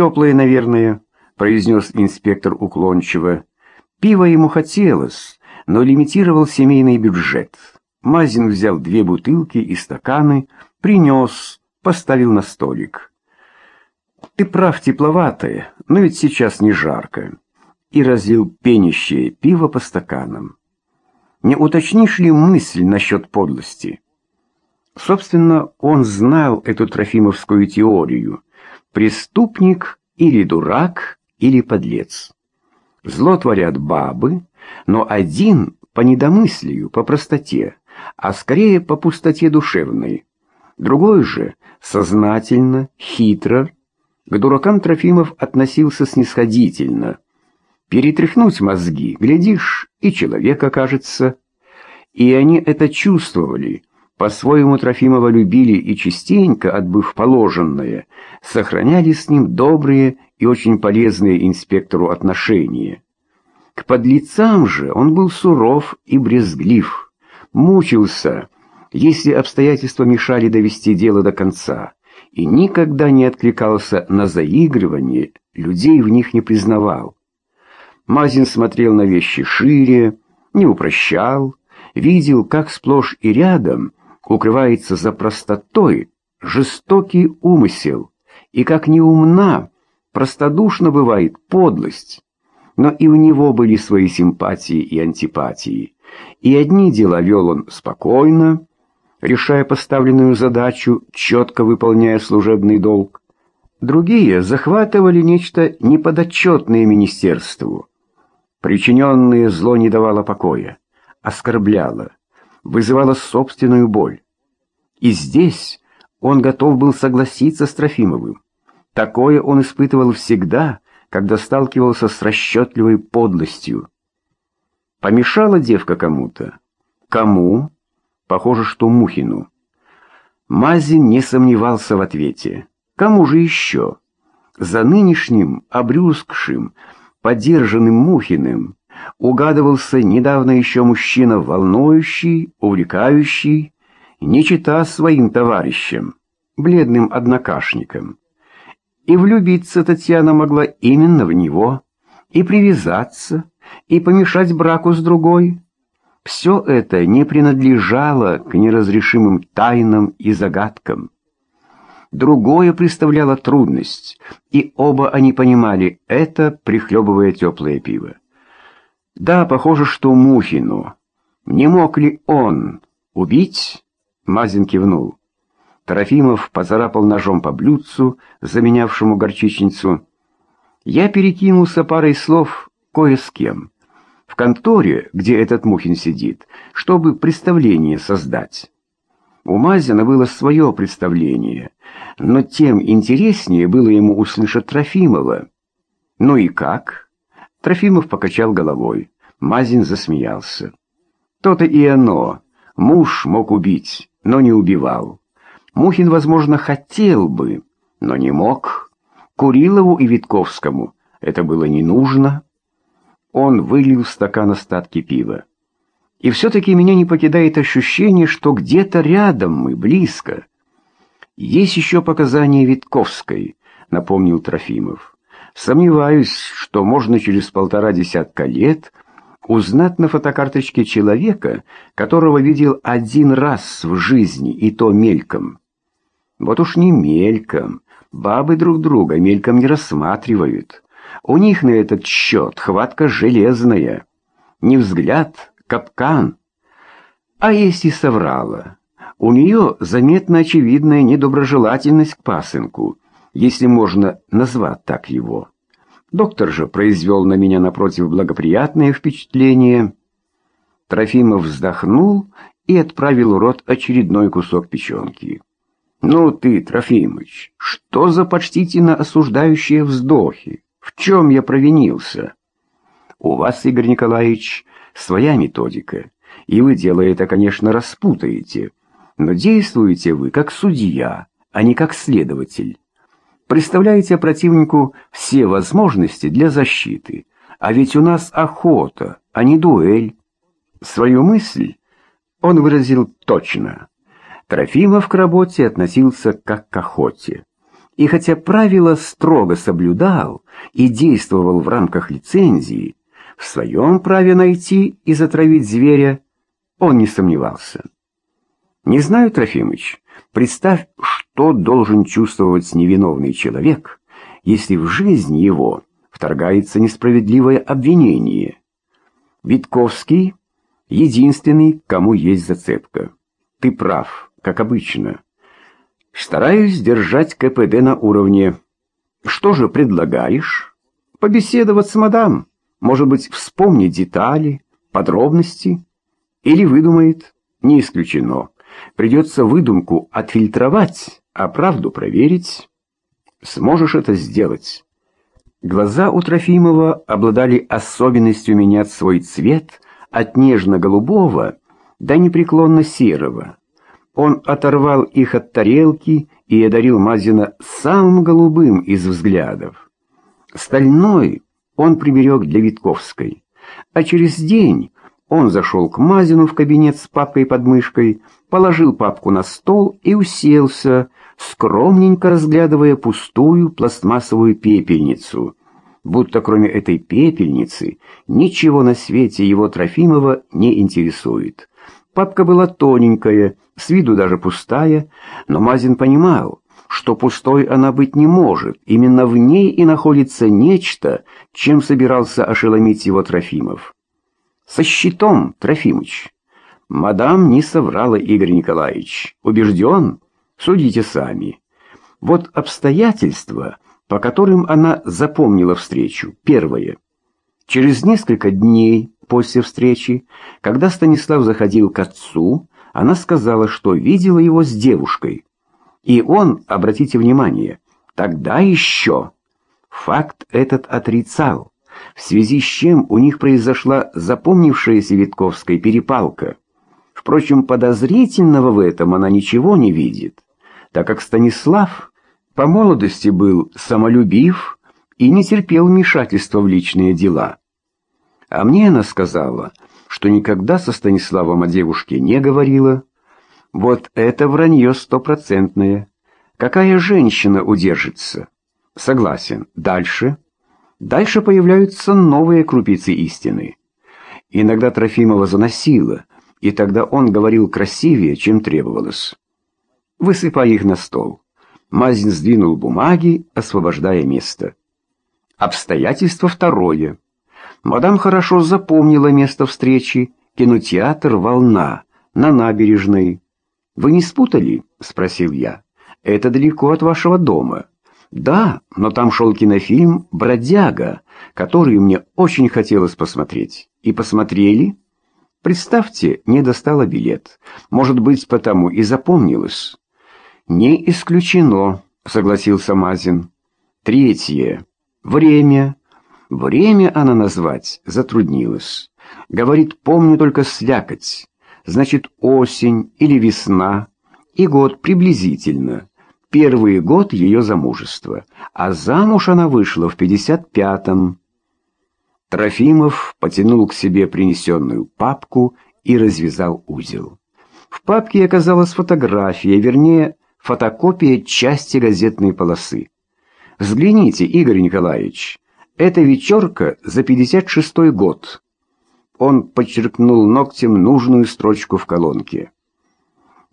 теплое, наверное», — произнес инспектор уклончиво. Пиво ему хотелось, но лимитировал семейный бюджет. Мазин взял две бутылки и стаканы, принес, поставил на столик. «Ты прав, тепловатое, но ведь сейчас не жарко». И разлил пенящее пиво по стаканам. «Не уточнишь ли мысль насчет подлости?» Собственно, он знал эту трофимовскую теорию. Преступник или дурак, или подлец. Зло творят бабы, но один по недомыслию, по простоте, а скорее по пустоте душевной. Другой же сознательно, хитро. К дуракам Трофимов относился снисходительно. Перетряхнуть мозги, глядишь, и человек окажется. И они это чувствовали, по-своему Трофимова любили и частенько, отбыв положенное, сохраняли с ним добрые и очень полезные инспектору отношения. К подлецам же он был суров и брезглив, мучился, если обстоятельства мешали довести дело до конца, и никогда не откликался на заигрывание, людей в них не признавал. Мазин смотрел на вещи шире, не упрощал, видел, как сплошь и рядом – укрывается за простотой жестокий умысел, и как неумна, простодушно бывает подлость. Но и у него были свои симпатии и антипатии, и одни дела вел он спокойно, решая поставленную задачу, четко выполняя служебный долг, другие захватывали нечто неподотчетное министерству. Причиненное зло не давало покоя, оскорбляло, вызывала собственную боль. И здесь он готов был согласиться с Трофимовым. Такое он испытывал всегда, когда сталкивался с расчетливой подлостью. Помешала девка кому-то. Кому? Похоже, что Мухину. Мазин не сомневался в ответе. Кому же еще? За нынешним, обрюзгшим, подержанным Мухиным угадывался недавно еще мужчина волнующий, увлекающий, не чита своим товарищам, бледным однокашникам. И влюбиться Татьяна могла именно в него, и привязаться, и помешать браку с другой. Все это не принадлежало к неразрешимым тайнам и загадкам. Другое представляло трудность, и оба они понимали это, прихлебывая теплое пиво. Да, похоже, что Мухину. Не мог ли он убить? Мазин кивнул. Трофимов поцарапал ножом по блюдцу, заменявшему горчичницу. Я перекинулся парой слов кое с кем. В конторе, где этот Мухин сидит, чтобы представление создать. У Мазина было свое представление, но тем интереснее было ему услышать Трофимова. «Ну и как?» Трофимов покачал головой. Мазин засмеялся. То-то и оно. Муж мог убить, но не убивал. Мухин, возможно, хотел бы, но не мог. Курилову и Витковскому это было не нужно. Он вылил в стакан остатки пива. И все-таки меня не покидает ощущение, что где-то рядом мы, близко. Есть еще показания Витковской, напомнил Трофимов. Сомневаюсь, что можно через полтора десятка лет узнать на фотокарточке человека, которого видел один раз в жизни, и то мельком. Вот уж не мельком. Бабы друг друга мельком не рассматривают. У них на этот счет хватка железная. Не взгляд, капкан. А если соврала? У нее заметно очевидная недоброжелательность к пасынку если можно назвать так его. Доктор же произвел на меня напротив благоприятное впечатление. Трофимов вздохнул и отправил в рот очередной кусок печенки. «Ну ты, Трофимыч, что за почтительно осуждающие вздохи? В чем я провинился?» «У вас, Игорь Николаевич, своя методика, и вы дело это, конечно, распутаете, но действуете вы как судья, а не как следователь представляете противнику все возможности для защиты. А ведь у нас охота, а не дуэль. Свою мысль он выразил точно. Трофимов к работе относился как к охоте. И хотя правила строго соблюдал и действовал в рамках лицензии, в своем праве найти и затравить зверя он не сомневался. Не знаю, Трофимыч, представь, что должен чувствовать невиновный человек, если в жизнь его вторгается несправедливое обвинение. Витковский — единственный, кому есть зацепка. Ты прав, как обычно. Стараюсь держать КПД на уровне. Что же предлагаешь? Побеседовать с мадам. Может быть, вспомнить детали, подробности? Или выдумает? Не исключено. Придется выдумку отфильтровать, а правду проверить. Сможешь это сделать. Глаза у Трофимова обладали особенностью менять свой цвет от нежно-голубого до непреклонно серого. Он оторвал их от тарелки и одарил Мазина самым голубым из взглядов. Стальной он приберег для Витковской, а через день он зашел к Мазину в кабинет с папкой под мышкой, положил папку на стол и уселся, скромненько разглядывая пустую пластмассовую пепельницу, будто кроме этой пепельницы ничего на свете его Трофимова не интересует. Папка была тоненькая, с виду даже пустая, но Мазин понимал, что пустой она быть не может, именно в ней и находится нечто, чем собирался ошеломить его Трофимов. «Со щитом, Трофимыч!» «Мадам не соврала, Игорь Николаевич. Убежден? Судите сами. Вот обстоятельства, по которым она запомнила встречу. Первое. Через несколько дней после встречи, когда Станислав заходил к отцу, она сказала, что видела его с девушкой. И он, обратите внимание, тогда еще факт этот отрицал, в связи с чем у них произошла запомнившаяся Витковской перепалка. Впрочем, подозрительного в этом она ничего не видит, так как Станислав по молодости был самолюбив и не терпел вмешательства в личные дела. А мне она сказала, что никогда со Станиславом о девушке не говорила. Вот это вранье стопроцентное. Какая женщина удержится? Согласен. Дальше? Дальше появляются новые крупицы истины. Иногда Трофимова заносила, и тогда он говорил красивее, чем требовалось. Высыпай их на стол. Мазин сдвинул бумаги, освобождая место. Обстоятельство второе. Мадам хорошо запомнила место встречи, кинотеатр «Волна» на набережной. «Вы не спутали?» — спросил я. «Это далеко от вашего дома». «Да, но там шел кинофильм «Бродяга», который мне очень хотелось посмотреть. И посмотрели?» «Представьте, не достала билет. Может быть, потому и запомнилось». «Не исключено», — согласился Мазин. «Третье. Время. Время она назвать затруднилась. Говорит, помню только слякоть. Значит, осень или весна. И год приблизительно. Первый год ее замужества. А замуж она вышла в пятьдесят пятом. Трофимов потянул к себе принесенную папку и развязал узел. В папке оказалась фотография, вернее, фотокопия части газетной полосы. Взгляните, Игорь Николаевич, это вечерка за 56-й год. Он подчеркнул ногтем нужную строчку в колонке.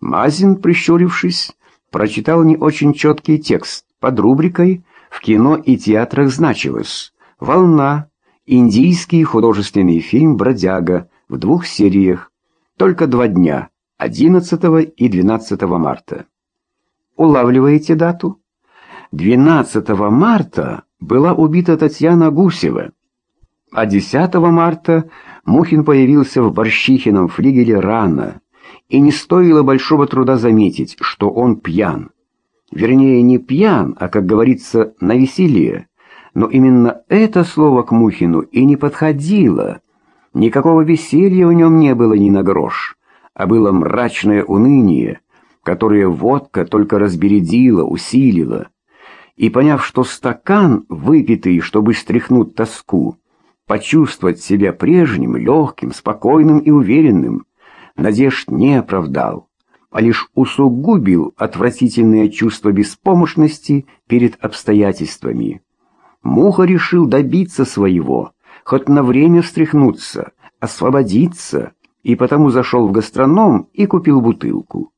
Мазин, прищурившись, прочитал не очень четкий текст. Под рубрикой «В кино и театрах значилось» «Волна», индийский художественный фильм «Бродяга» в двух сериях, только два дня, 11 и 12 марта. Улавливаете дату? 12 марта была убита Татьяна Гусева, а 10 марта Мухин появился в Борщихином флигеле рано, и не стоило большого труда заметить, что он пьян. Вернее, не пьян, а, как говорится, на веселье. Но именно это слово к Мухину и не подходило. Никакого веселья в нем не было ни на грош, а было мрачное уныние, которое водка только разбередила, усилила и, поняв, что стакан, выпитый, чтобы стряхнуть тоску, почувствовать себя прежним, легким, спокойным и уверенным, надежд не оправдал. а лишь усугубил отвратительное чувство беспомощности перед обстоятельствами. Муха решил добиться своего, хоть на время встряхнуться, освободиться, и потому зашел в гастроном и купил бутылку.